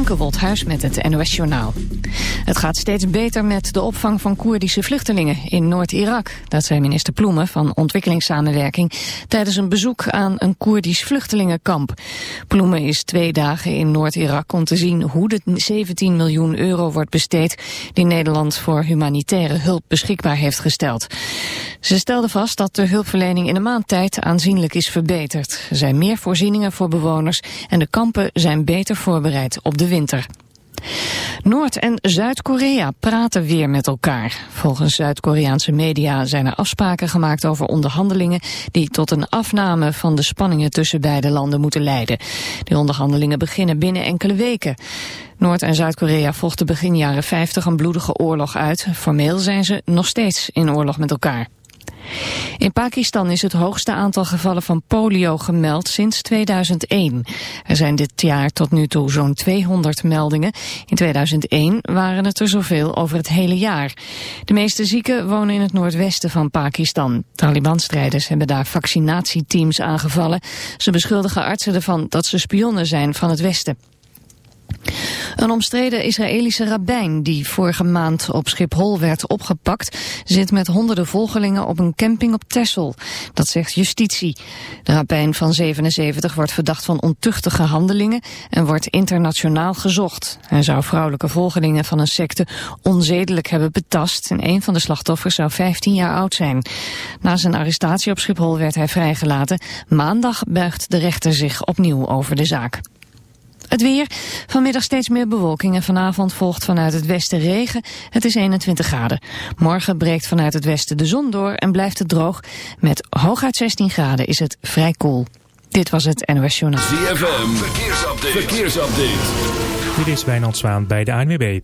Femke Woldhuis met het NOS Journaal. Het gaat steeds beter met de opvang van Koerdische vluchtelingen in Noord-Irak. Dat zei minister Ploemen van Ontwikkelingssamenwerking tijdens een bezoek aan een Koerdisch vluchtelingenkamp. Ploemen is twee dagen in Noord-Irak om te zien hoe de 17 miljoen euro wordt besteed die Nederland voor humanitaire hulp beschikbaar heeft gesteld. Ze stelde vast dat de hulpverlening in een maand tijd aanzienlijk is verbeterd. Er zijn meer voorzieningen voor bewoners en de kampen zijn beter voorbereid op de winter. Noord- en Zuid-Korea praten weer met elkaar. Volgens Zuid-Koreaanse media zijn er afspraken gemaakt over onderhandelingen die tot een afname van de spanningen tussen beide landen moeten leiden. Die onderhandelingen beginnen binnen enkele weken. Noord- en Zuid-Korea vochten begin jaren 50 een bloedige oorlog uit. Formeel zijn ze nog steeds in oorlog met elkaar. In Pakistan is het hoogste aantal gevallen van polio gemeld sinds 2001. Er zijn dit jaar tot nu toe zo'n 200 meldingen. In 2001 waren het er zoveel over het hele jaar. De meeste zieken wonen in het noordwesten van Pakistan. Taliban-strijders hebben daar vaccinatieteams aangevallen. Ze beschuldigen artsen ervan dat ze spionnen zijn van het westen. Een omstreden Israëlische rabbijn die vorige maand op Schiphol werd opgepakt... zit met honderden volgelingen op een camping op Texel. Dat zegt justitie. De rabbijn van 77 wordt verdacht van ontuchtige handelingen... en wordt internationaal gezocht. Hij zou vrouwelijke volgelingen van een secte onzedelijk hebben betast... en een van de slachtoffers zou 15 jaar oud zijn. Na zijn arrestatie op Schiphol werd hij vrijgelaten. Maandag buigt de rechter zich opnieuw over de zaak. Het weer. Vanmiddag steeds meer bewolking en vanavond volgt vanuit het westen regen. Het is 21 graden. Morgen breekt vanuit het westen de zon door en blijft het droog. Met hooguit 16 graden is het vrij koel. Dit was het NOS Journal. ZFM. Verkeersupdate. Verkeersupdate. Dit is Wijnand Zwaan bij de ANWB.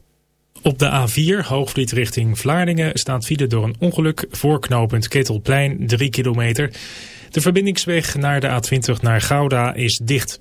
Op de A4 Hoogvliet richting Vlaardingen staat file door een ongeluk. Voorknopend Ketelplein 3 kilometer. De verbindingsweg naar de A20 naar Gouda is dicht.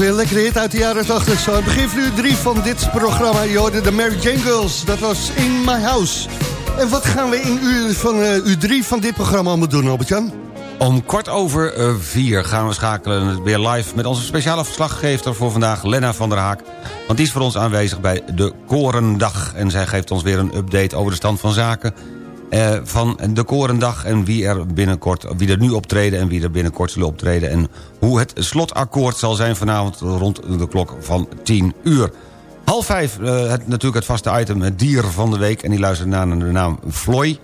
Weer een lekkere hit uit de jaren 80. Zo, begin uur 3 van dit programma. Je de Mary Jane Girls. Dat was In My House. En wat gaan we in uur, van, uh, uur 3 van dit programma allemaal doen, Albert-Jan? Om kwart over uh, vier gaan we schakelen weer live... met onze speciale verslaggever voor vandaag, Lena van der Haak. Want die is voor ons aanwezig bij de Korendag. En zij geeft ons weer een update over de stand van zaken... Uh, van de Korendag en wie er binnenkort, wie er nu optreden en wie er binnenkort zullen optreden... en hoe het slotakkoord zal zijn vanavond rond de klok van 10 uur. Half vijf, uh, het, natuurlijk het vaste item, het dier van de week... en die luistert naar de naam Floy.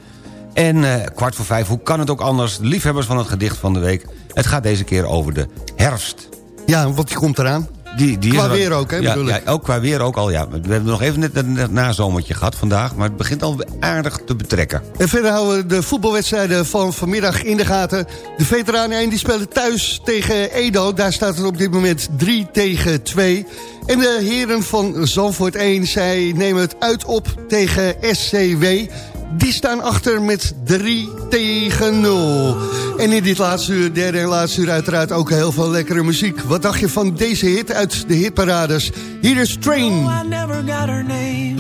En uh, kwart voor vijf, hoe kan het ook anders? Liefhebbers van het gedicht van de week. Het gaat deze keer over de herfst. Ja, wat komt eraan? Die, die qua is weer ook, hè, ja, bedoel ja, ik. ook qua weer ook al, ja. We hebben nog even net een nazomertje gehad vandaag... maar het begint al aardig te betrekken. En verder houden we de voetbalwedstrijden van vanmiddag in de gaten. De veteranen 1 die spelen thuis tegen Edo. Daar staat het op dit moment 3 tegen 2. En de heren van Zandvoort 1, zij nemen het uit op tegen SCW. Die staan achter met 3 tegen 0. En in dit laatste uur, derde en laatste uur uiteraard ook heel veel lekkere muziek. Wat dacht je van deze hit uit de hitparades? Hier is Train. Oh, I never got her name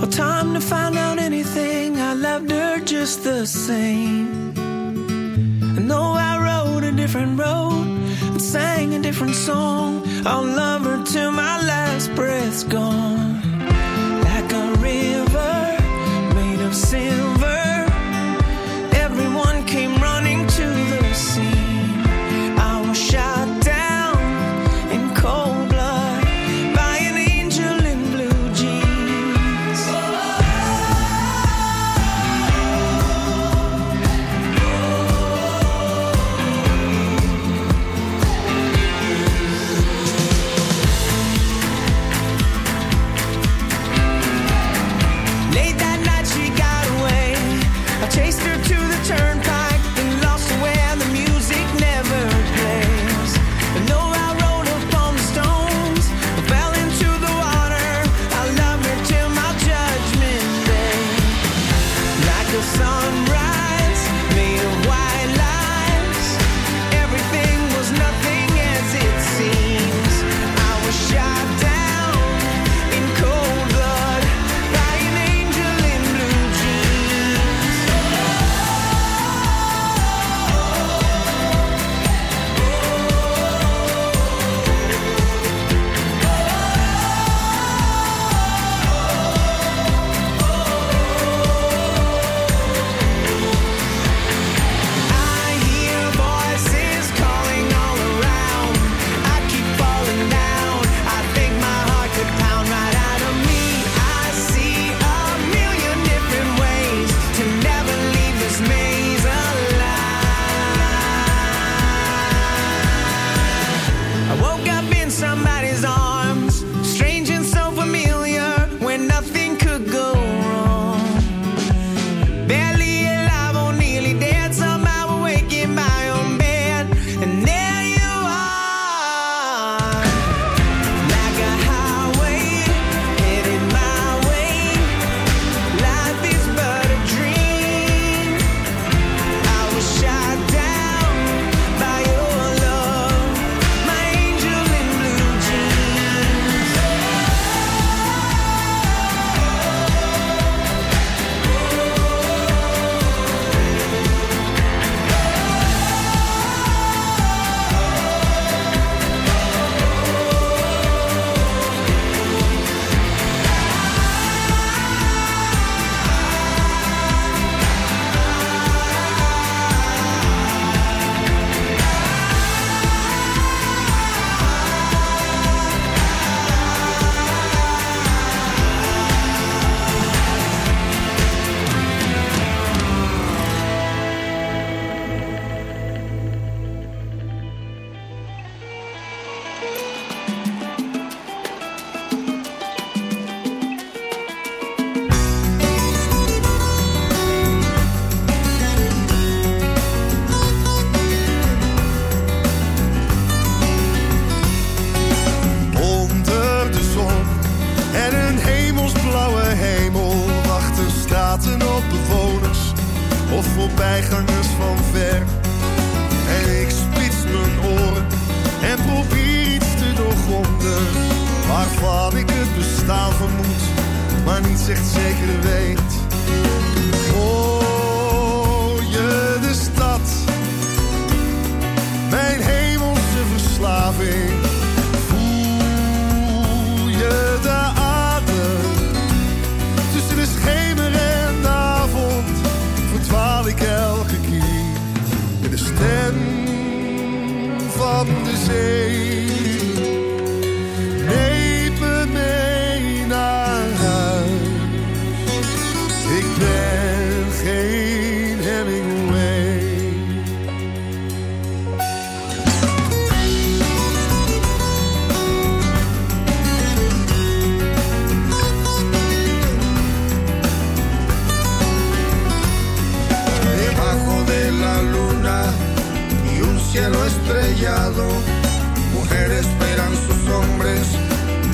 or time to find out anything. I loved her just the same. And though I rode a different road and sang a different song, I'll love her till my last breath's gone. Made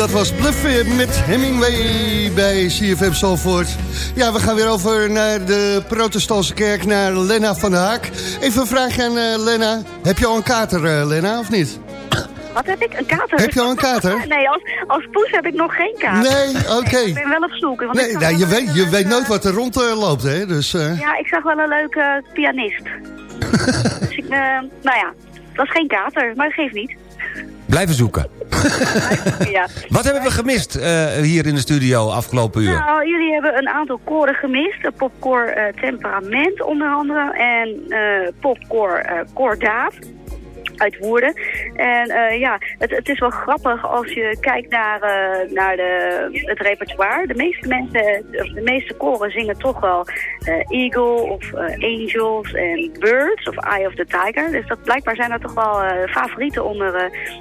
dat was Bluffen met Hemingway bij CFM Zalvoort. Ja, we gaan weer over naar de protestantse kerk, naar Lena van der Haak. Even een vraagje aan eh, Lena. Heb je al een kater, eh, Lena, of niet? Wat heb ik? Een kater? Heb je al een kater? Nee, als, als poes heb ik nog geen kater. Nee, oké. Ik ben wel op zoek. Want Nee, nou, je, weet, je leuke- weet nooit wat er rond eh, loopt, hè? Dus, eh, Ja, ik zag wel een leuke pianist. dus ik, eh, nou ja, het was geen kater, maar dat geeft niet. Blijven zoeken. ja. Wat hebben we gemist eh, hier in de studio afgelopen uur? Nou, jullie hebben een aantal koren gemist. Popcore eh, Temperament onder andere. En eh popcore Kordaat uit Woerden. En eh, ja, het, het is wel grappig als je kijkt naar, eh, naar de, het repertoire. De meeste mensen, de meeste koren zingen toch wel eh, Eagle of Angels en Birds of Eye of the Tiger. Dus dat, blijkbaar zijn dat toch wel favorieten onder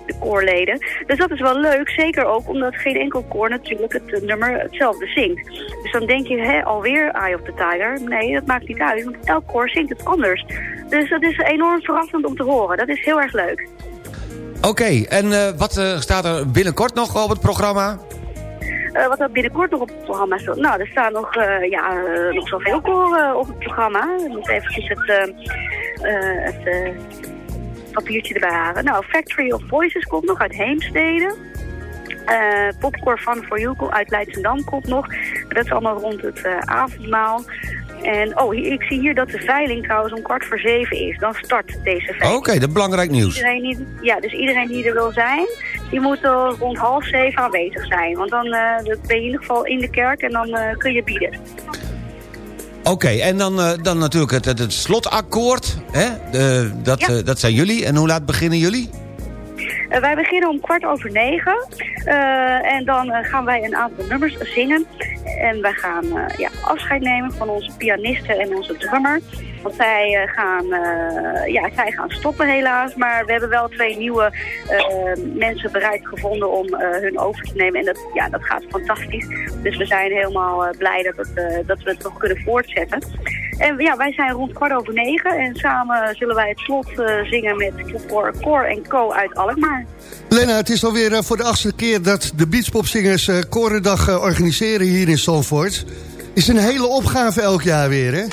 de koorleden. Dus dat is wel leuk, zeker ook omdat geen enkel koor natuurlijk het nummer hetzelfde zingt. Dus dan denk je, hè, alweer Eye of the Tiger? Nee, dat maakt niet uit, want elk koor zingt het anders. Dus dat is enorm verrassend om te horen. Dat is heel erg leuk. Oké, en eh, wat eh, staat er binnenkort nog op het programma? Eh, wat er binnenkort nog op het programma staat. Nou, er staan nog, ja, nog zoveel koren op het programma. Ik moet eventjes het, het papiertje erbij halen. Nou, Factory of Voices komt nog uit Heemstede. Popcorn Fun for You komt uit Leidschendam komt nog. Dat is allemaal rond het avondmaal. En oh, ik zie hier dat de veiling trouwens om kwart voor zeven is. Dan start deze veiling. Oké, dat is belangrijk nieuws. Iedereen die, ja, dus iedereen die er wil zijn, die moet eh, rond half zeven aanwezig zijn. Want dan eh, dan ben je in ieder geval in de kerk en dan eh, kun je bieden. Oké, en dan, eh, dan natuurlijk het, het, het slotakkoord. Hè? Dat, Ja. dat zijn jullie. En hoe laat beginnen jullie? Wij beginnen om kwart over negen. En dan gaan wij een aantal nummers zingen. En wij gaan eh, ja, afscheid nemen van onze pianisten en onze drummer. Want zij, eh, gaan, eh, ja, zij gaan stoppen helaas. Maar we hebben wel twee nieuwe mensen bereid gevonden om hun over te nemen. En dat, ja, dat gaat fantastisch. Dus we zijn helemaal blij dat, het, dat we het nog kunnen voortzetten. En ja, wij zijn rond kwart over negen. En samen zullen wij het slot eh, zingen met Cor, en Co uit Alkmaar. Lena, het is alweer eh, voor de achtste keer dat de Beachpopzingers eh, Korendag organiseren hier in Zandvoort. Is een hele opgave elk jaar weer, hè?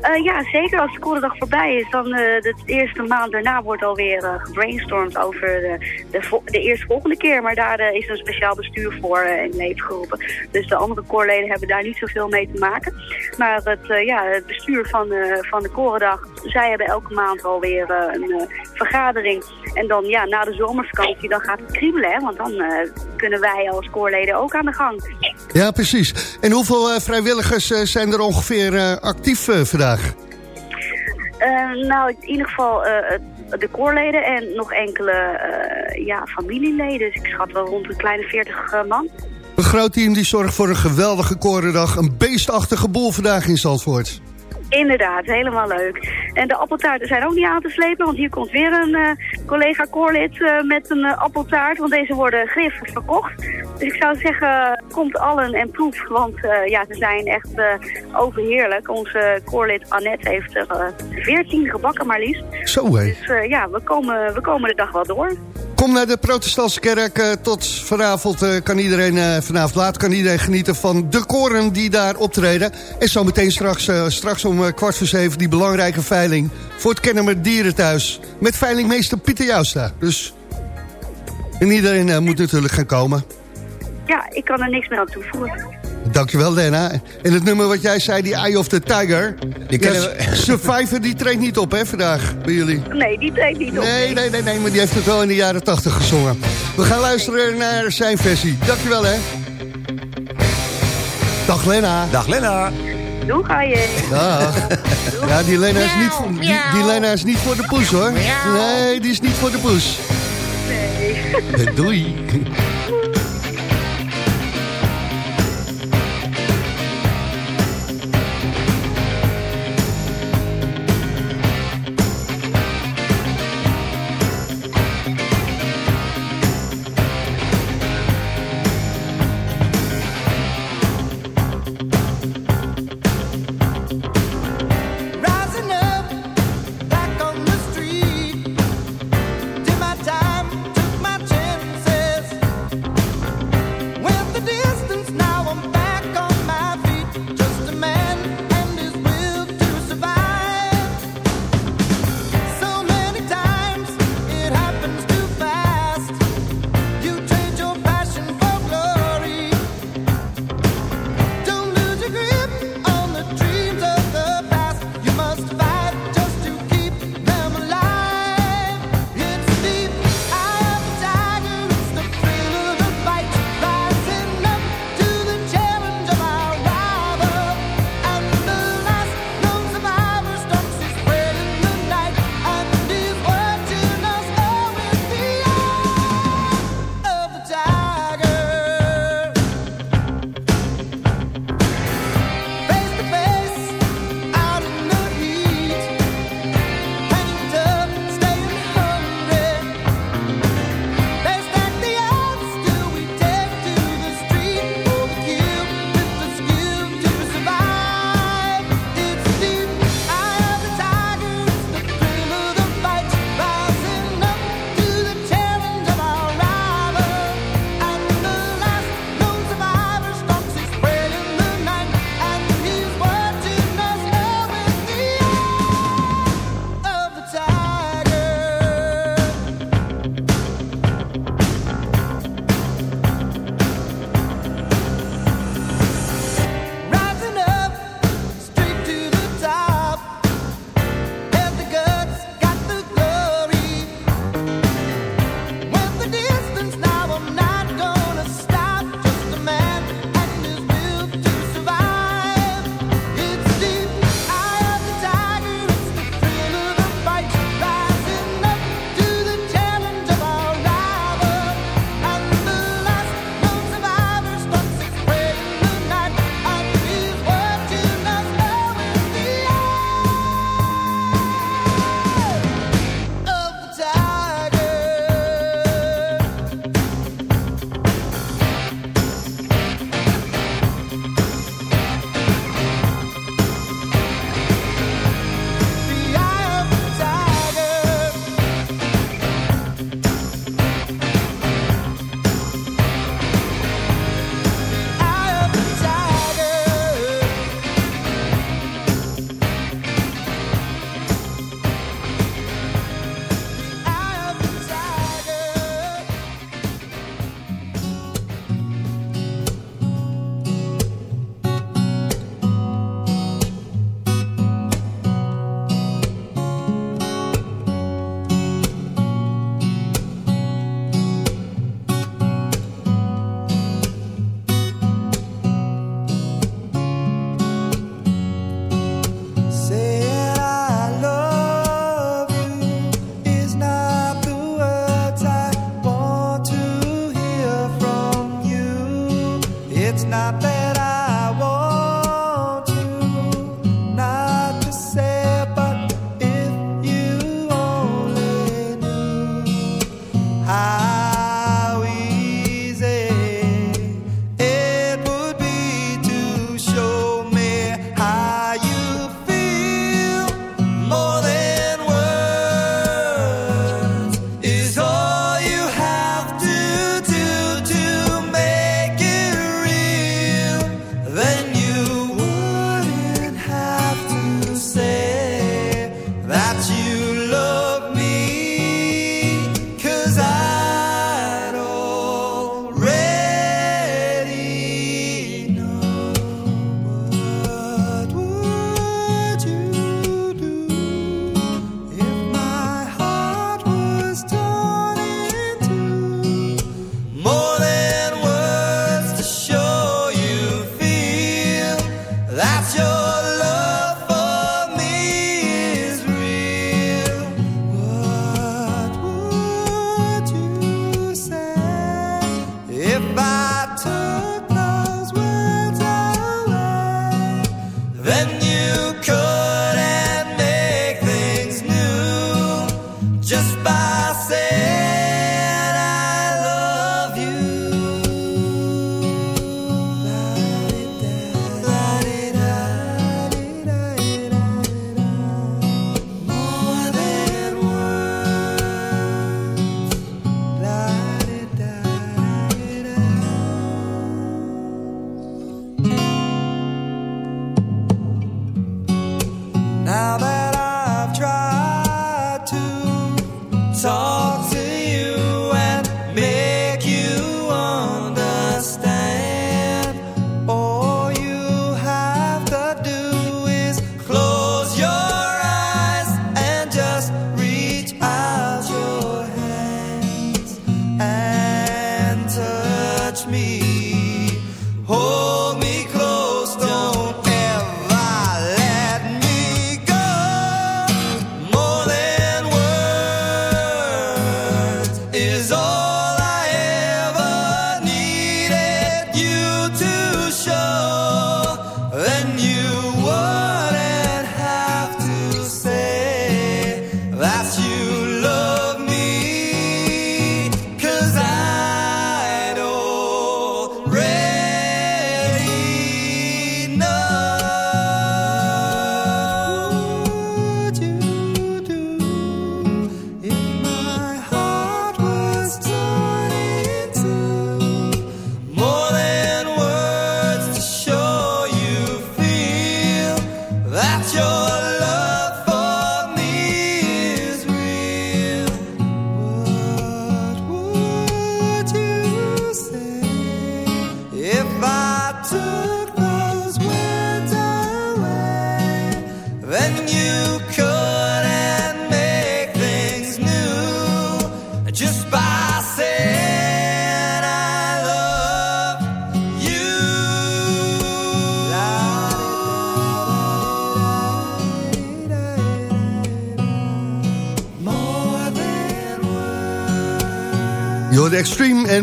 Eh, ja, zeker. Als de Korendag voorbij is, dan eh, de eerste maand daarna wordt alweer eh, gebrainstormd over de, de, de eerstvolgende keer. Maar daar is een speciaal bestuur voor in leven geroepen. Dus de andere koorleden hebben daar niet zoveel mee te maken. Maar het, ja, het bestuur van, van de Korendag, zij hebben elke maand alweer een vergadering. En dan ja, na de zomervakantie, dan gaat het kriebelen. Hè? Want dan kunnen wij als koorleden ook aan de gang. Ja, precies. En hoeveel vrijwilligers zijn er ongeveer actief eh, vandaag? Eh, nou, in ieder geval eh, de koorleden en nog enkele eh, ja, familieleden. Dus ik schat wel rond een kleine 40 eh, man. Een groot team die zorgt voor een geweldige Korendag. Een beestachtige boel vandaag in Zandvoort. Inderdaad, helemaal leuk. En de appeltaarten zijn ook niet aan te slepen, want hier komt weer een eh, collega koorlid eh, met een eh, appeltaart. Want deze worden grif verkocht. Dus ik zou zeggen, komt allen en proef, want ja, ze zijn echt overheerlijk. Onze koorlid Annette heeft er eh, 14 gebakken maar liefst. Zo, hé. Dus ja, we komen, we komen de dag wel door. Kom naar de protestantse kerk. eh, tot vanavond eh, kan iedereen, eh, vanavond laat kan iedereen genieten van de koren die daar optreden. En zometeen straks, eh, straks om kwart voor zeven die belangrijke veiling voor het Kennemer Dierenthuis. Met veilingmeester Pieter Jouwstra. Dus, en iedereen moet natuurlijk gaan komen. Ja, ik kan er niks meer aan toevoegen. Dankjewel, Lena. En het nummer wat jij zei, die Eye of the Tiger. Die kennen Ja, Survivor, die treedt niet op, hè, vandaag, bij jullie. Nee, die treedt niet op. Nee, nee, nee, nee, maar die heeft het wel in de jaren tachtig gezongen. We gaan luisteren naar zijn versie. Dankjewel, hè. Dag, Lena. Dag Lena. Doe ga je. Dag. Ja, die Lena is niet, voor, die, die Lena is niet voor de poes, hoor. Nee, die is niet voor de poes. Nee. Doei.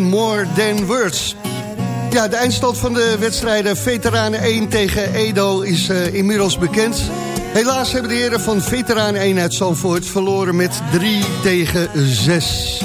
More than words. Ja, de eindstand van de wedstrijden Veteranen 1 tegen Edo is eh, inmiddels bekend. Helaas hebben de heren van Veteranen 1 uit Zandvoort verloren met 3 tegen 6.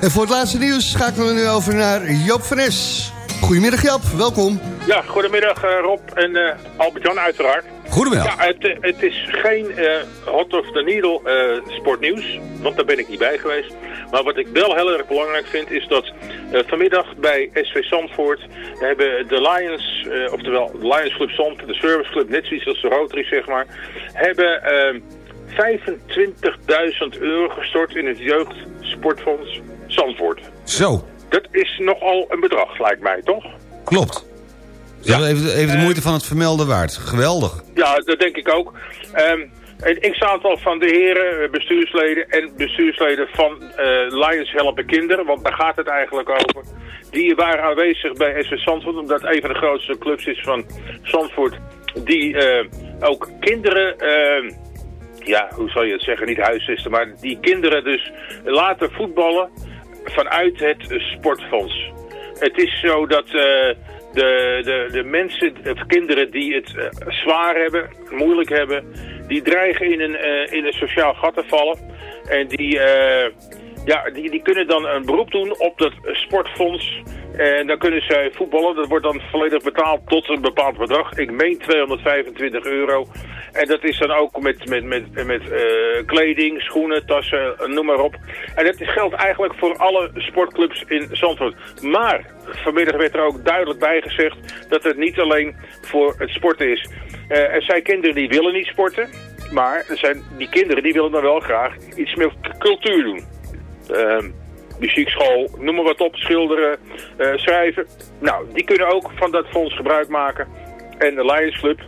En voor het laatste nieuws schakelen we nu over naar Joop van Es. Goedemiddag Joop, welkom. Ja, goedemiddag eh, Rob en eh, Albert-Jan uiteraard. Goedemiddag. Ja, het, het is geen eh, hot of the needle eh, sportnieuws, want daar ben ik niet bij geweest. Maar wat ik wel heel erg belangrijk vind is dat vanmiddag bij SV Zandvoort hebben de Lions, eh, oftewel de Lions Club Zandvoort, de serviceclub, net zoiets als de Rotary zeg maar, hebben eh, 25.000 euro gestort in het jeugdsportfonds Zandvoort. Zo, Dat is nogal een bedrag, lijkt mij, toch? klopt. Ja. Even, even de moeite van het vermelden waard. Geweldig. Ja, dat denk ik ook. Ehm, en ik aantal van de heren, eh, bestuursleden en bestuursleden van eh, Lions Helpen Kinderen, want daar gaat het eigenlijk over. Die waren aanwezig bij SV Zandvoort, omdat een van de grootste clubs is van Zandvoort. Die eh, ook kinderen, eh, ja, hoe zal je het zeggen, niet huisvesten, maar die kinderen dus laten voetballen vanuit het sportfonds. Het is zo dat eh, de, de, de mensen, of kinderen die het eh, zwaar hebben, moeilijk hebben, die dreigen in een, eh, in een sociaal gat te vallen. En die, ja, die, die kunnen dan een beroep doen op dat sportfonds. En dan kunnen zij voetballen. Dat wordt dan volledig betaald tot een bepaald bedrag. Ik meen 225 euro. En dat is dan ook met, met, met, met eh, kleding, schoenen, tassen, noem maar op. En dat geldt eigenlijk voor alle sportclubs in Zandvoort. Maar vanmiddag werd er ook duidelijk bij gezegd dat het niet alleen voor het sporten is. Eh, er zijn kinderen die willen niet sporten. Maar er zijn, die kinderen die willen dan wel graag iets meer cultuur doen. Ehm, muziekschool, noem maar wat op, schilderen, eh, schrijven. Nou, die kunnen ook van dat fonds gebruik maken. En de Lions Club, eh,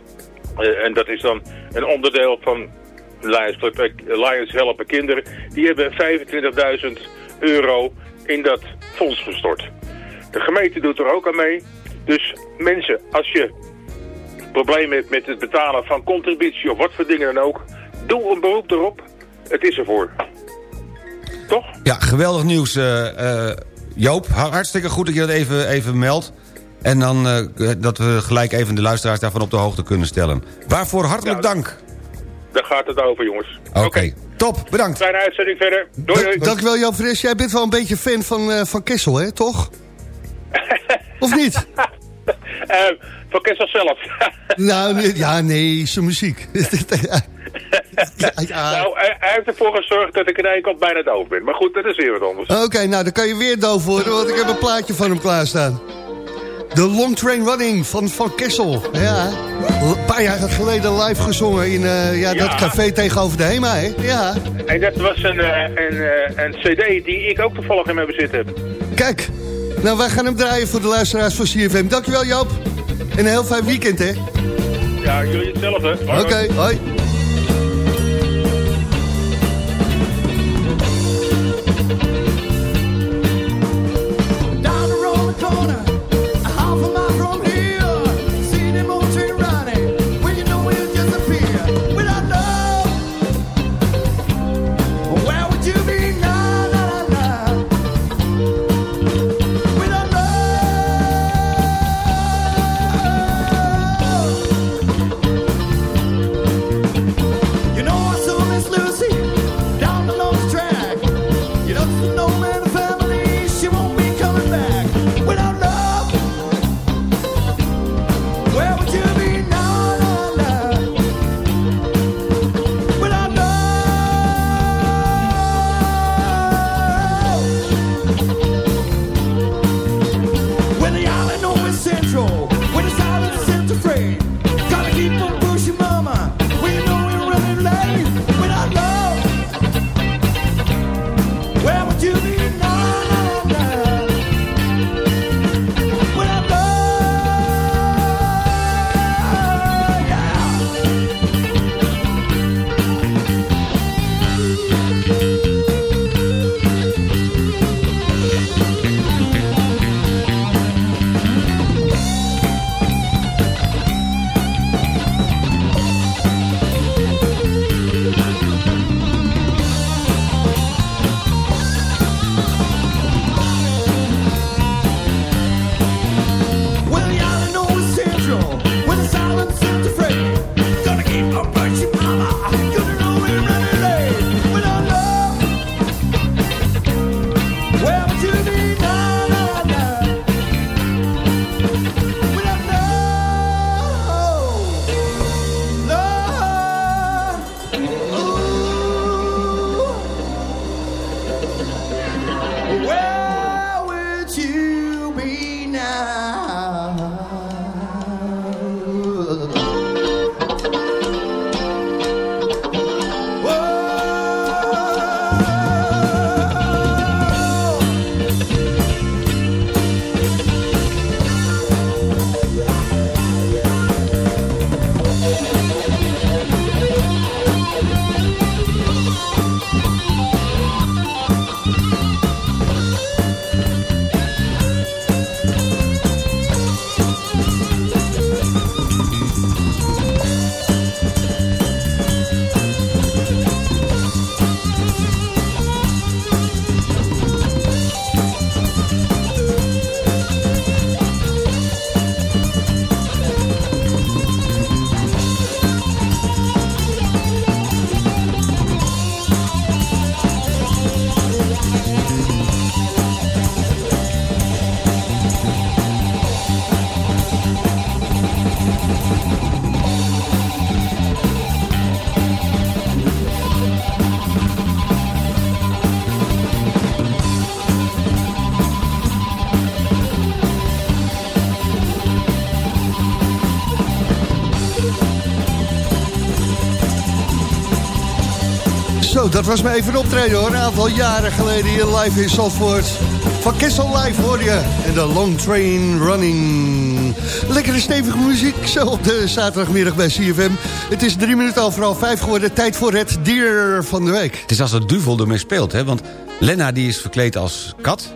en dat is dan een onderdeel van Lions eh, Lions Helpen Kinderen, die hebben 25.000 euro in dat fonds gestort. De gemeente doet er ook aan mee. Dus mensen, als je problemen hebt met het betalen van contributie of wat voor dingen dan ook, doe een beroep erop. Het is ervoor. Toch? Ja, geweldig nieuws, eh, eh, Joop. Hartstikke goed dat je dat even, even meldt. En dan eh, dat we gelijk even de luisteraars daarvan op de hoogte kunnen stellen. Waarvoor hartelijk dank. Daar gaat het over, jongens. Oké, top, bedankt. Fijne uitzending verder. Doei, doei. Da- dankjewel Jan Fres. Jij bent wel een beetje fan van, eh, van Kessel, hè? Toch? of niet? Eh, van Kessel zelf. nou, nee, ja, nee, zijn muziek. Nou, hij, hij heeft ervoor gezorgd dat ik in één kant bijna doof ben. Maar goed, dat is weer wat anders. Oké, nou dan kan je weer doof worden, want ik heb een plaatje van hem klaarstaan. De Long Train Running van Van Kessel. Ja, een paar jaar geleden live gezongen in eh, ja, dat café tegenover de HEMA, hè? Ja, En dat was een, eh, een, eh, een cd die ik ook toevallig in mijn bezit heb. kijk. Nou, wij gaan hem draaien voor de luisteraars van CFM. Dankjewel Joop. En een heel fijn weekend, hè? Ja, jullie hetzelfde. Oké, hoi. Zo, dat was me even een optreden hoor. Een aantal jaren geleden hier live in Zandvoort. Van Kessel Live hoor je. En de Long Train Running. Lekkere stevige muziek zo op de zaterdagmiddag bij CFM. Het is drie minuten over half vijf geworden. Tijd voor het dier van de week. Het is als de duvel ermee speelt, hè? Want Lena die is verkleed als kat.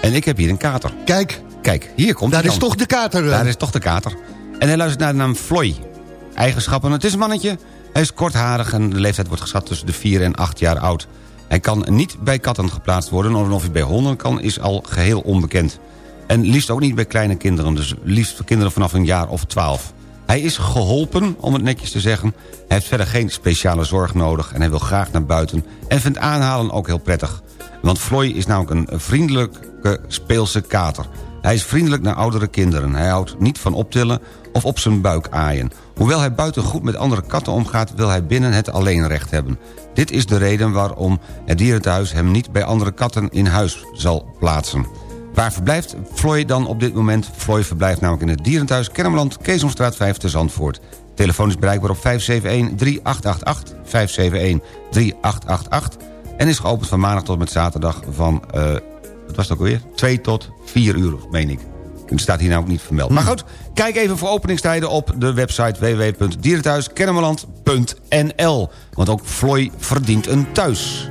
En ik heb hier een kater. Kijk. Kijk, hier komt Daar is toch de kater. eh. Daar is toch de kater. En hij luistert naar de naam Floy. Eigenschappen, het is een mannetje. Hij is kortharig en de leeftijd wordt geschat tussen de 4 en 8 jaar oud. Hij kan niet bij katten geplaatst worden... en of hij bij honden kan, is al geheel onbekend. En liefst ook niet bij kleine kinderen, dus liefst voor kinderen vanaf een jaar of 12. Hij is geholpen, om het netjes te zeggen. Hij heeft verder geen speciale zorg nodig en hij wil graag naar buiten... en vindt aanhalen ook heel prettig. Want Floy is namelijk een vriendelijke speelse kater. Hij is vriendelijk naar oudere kinderen. Hij houdt niet van optillen of op zijn buik aaien. Hoewel hij buiten goed met andere katten omgaat... wil hij binnen het alleenrecht hebben. Dit is de reden waarom het dierenthuis hem niet bij andere katten in huis zal plaatsen. Waar verblijft Floy dan op dit moment? Floy verblijft namelijk in het dierenthuis Kennemerland... Keesomstraat 5 te Zandvoort. Telefoon is bereikbaar op 571-3888, 571-3888... en is geopend van maandag tot met zaterdag van, wat was het ook alweer? 2 tot 4 uur, meen ik. Het staat hier nou ook niet vermeld. Maar goed, kijk even voor openingstijden op de website www.dierenthuiskennemerland.nl. Want ook Floy verdient een thuis.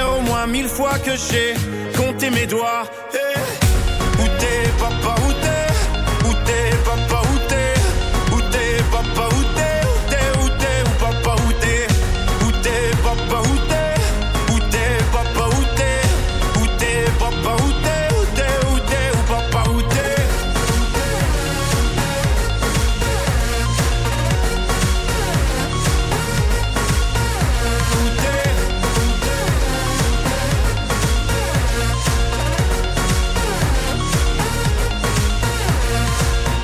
au moins mille fois que j'ai compté mes doigts. Eh, Où t'es papa,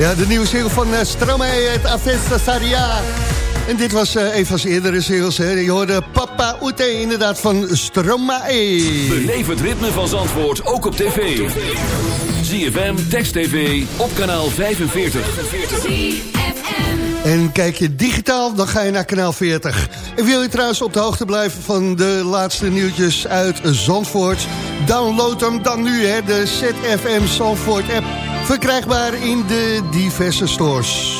Ja, de nieuwe single van uh, Stromae, het Afesta Saria. En dit was uh, een van zijn eerdere singles. Hè. Je hoorde Papa Ute, inderdaad van Stromae. Beleef het ritme van Zandvoort ook op tv. ZFM, Text TV, op kanaal 45. En kijk je digitaal, dan ga je naar kanaal 40. En wil je trouwens op de hoogte blijven van de laatste nieuwtjes uit Zandvoort? Download hem dan nu, hè, de ZFM Zandvoort app. Verkrijgbaar in de diverse stores.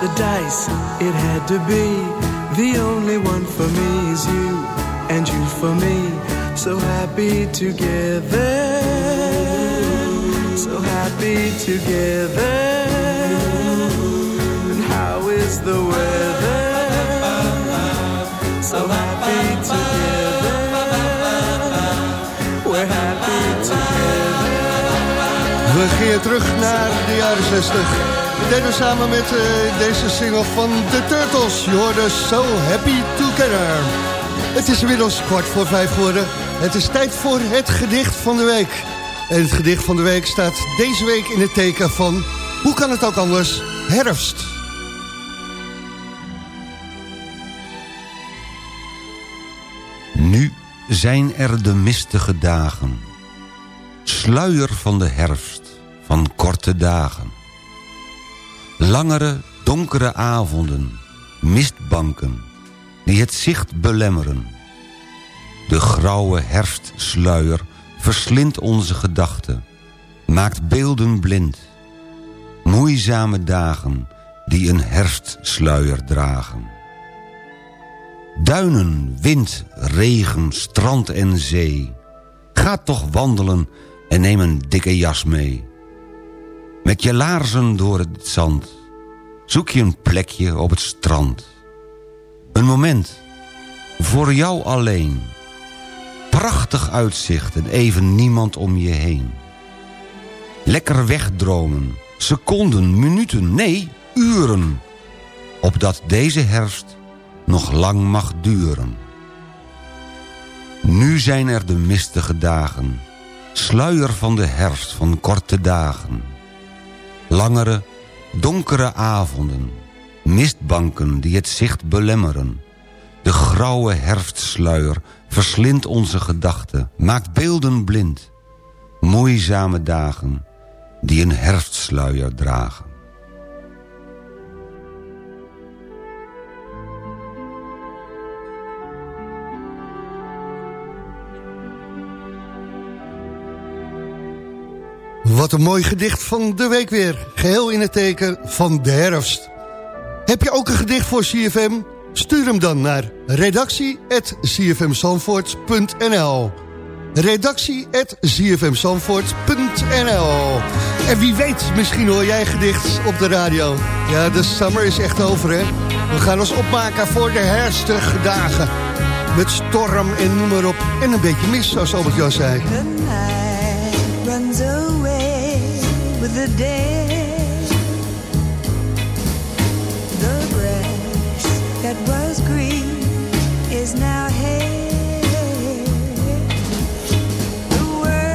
The dice, it had to be. The only one for me is you, and you for me. So happy together. So happy together. And how is the weather? So happy together. We're happy together. We gingen terug naar de jaren 60. We deden samen met eh, deze single van The Turtles. Je hoorde So Happy Together. Het is inmiddels kwart voor vijf geworden. Het is tijd voor het gedicht van de week. En het gedicht van de week staat deze week in het teken van... Hoe kan het ook anders? Herfst. Nu zijn er de mistige dagen. Sluier van de herfst, van korte dagen. Langere, donkere avonden, mistbanken, die het zicht belemmeren. De grauwe herfstsluier verslindt onze gedachten, maakt beelden blind. Moeizame dagen die een herfstsluier dragen. Duinen, wind, regen, strand en zee. Ga toch wandelen en neem een dikke jas mee. Met je laarzen door het zand. Zoek je een plekje op het strand. Een moment. Voor jou alleen. Prachtig uitzicht en even niemand om je heen. Lekker wegdromen. Seconden, minuten, nee, uren. Opdat deze herfst nog lang mag duren. Nu zijn er de mistige dagen. Sluier van de herfst van korte dagen. Langere, donkere avonden. Mistbanken die het zicht belemmeren. De grauwe herfstsluier verslindt onze gedachten. Maakt beelden blind. Moeizame dagen die een herfstsluier dragen. Wat een mooi gedicht van de week weer. Geheel in het teken van de herfst. Heb je ook een gedicht voor CFM? Stuur hem dan naar redactie.cfmzandvoort.nl redactie.cfmzandvoort.nl En wie weet, misschien hoor jij gedicht op de radio. Ja, de summer is echt over, hè? We gaan ons opmaken voor de herfstige dagen. Met storm en noem maar op. En een beetje mis, zoals Albert Jan zei. Runs away the day. The grass that was green is now hay. The world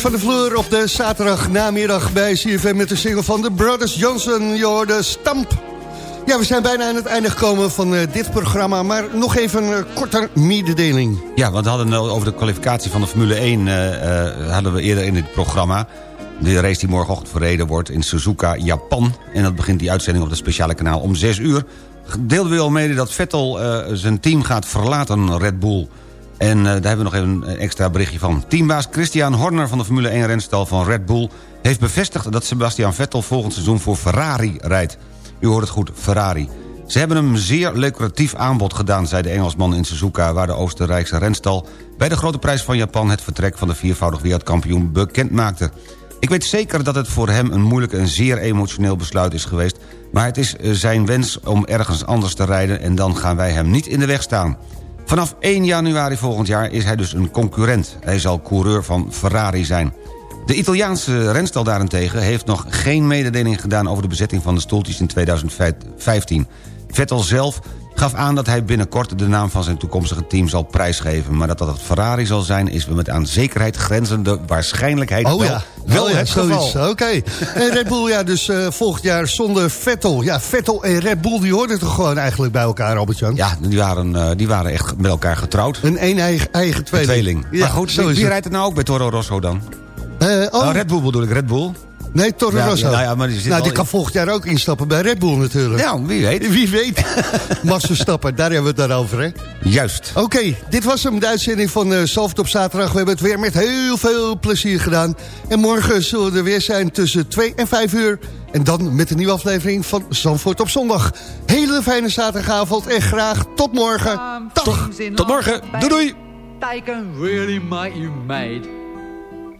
Van de vloer op de zaterdag namiddag bij CFM met de single van de Brothers Johnson, joh, de Stamp. Ja, we zijn bijna aan het einde gekomen van eh, dit programma, maar nog even een uh, korte mededeling. Ja, want we hadden over de kwalificatie van de Formule 1... eh, eh, hadden we eerder in dit programma. De race die morgenochtend verreden wordt in Suzuka, Japan. En dat begint die uitzending op het speciale kanaal om 6 uur. Deelden we al mede dat Vettel eh, zijn team gaat verlaten, Red Bull... En eh, daar hebben we nog even een extra berichtje van. Teambaas Christian Horner van de Formule 1 renstal van Red Bull... heeft bevestigd dat Sebastian Vettel volgend seizoen voor Ferrari rijdt. U hoort het goed, Ferrari. Ze hebben hem zeer lucratief aanbod gedaan... zei de Engelsman in Suzuka... waar de Oostenrijkse renstal bij de Grote Prijs van Japan... het vertrek van de viervoudig wereldkampioen bekend maakte. Ik weet zeker dat het voor hem een moeilijk en zeer emotioneel besluit is geweest... maar het is eh, zijn wens om ergens anders te rijden... en dan gaan wij hem niet in de weg staan. Vanaf 1 januari volgend jaar is hij dus een concurrent. Hij zal coureur van Ferrari zijn. De Italiaanse renstal daarentegen heeft nog geen mededeling gedaan... over de bezetting van de stoeltjes in 2015. Vettel zelf gaf aan dat hij binnenkort de naam van zijn toekomstige team zal prijsgeven. Maar dat dat het Ferrari zal zijn is met aan zekerheid grenzende waarschijnlijkheid Oh wel, ja, wel Oh ja, het geval. Oké. En Red Bull, ja, dus eh, volgend jaar zonder Vettel. Ja, Vettel en Red Bull, die hoorden toch gewoon eigenlijk bij elkaar, Albert-Jan? Ja, die waren, eh, die waren echt met elkaar getrouwd. Een een eigen, eigen Een tweeling. tweeling. Ja, maar goed, zo wie, rijdt het nou ook bij Toro Rosso dan? Eh, oh, Nou, Red Bull bedoel ik, Red Bull. Nee, Toro Ja, Rosso. nou ja, maar die zit nou, al die in- kan volgend jaar ook instappen bij Red Bull natuurlijk. Ja, wie weet. Wie weet. Max Verstappen, daar hebben we het over, hè? Juist. Oké, dit was hem, de uitzending van uh, op zaterdag. We hebben het weer met heel veel plezier gedaan. En morgen zullen we er weer zijn tussen 2 en 5 uur. En dan met een nieuwe aflevering van Zandvoort op zondag. Hele fijne zaterdagavond en graag tot morgen. Dag. Tot morgen. Doei doei. They can really make you mad.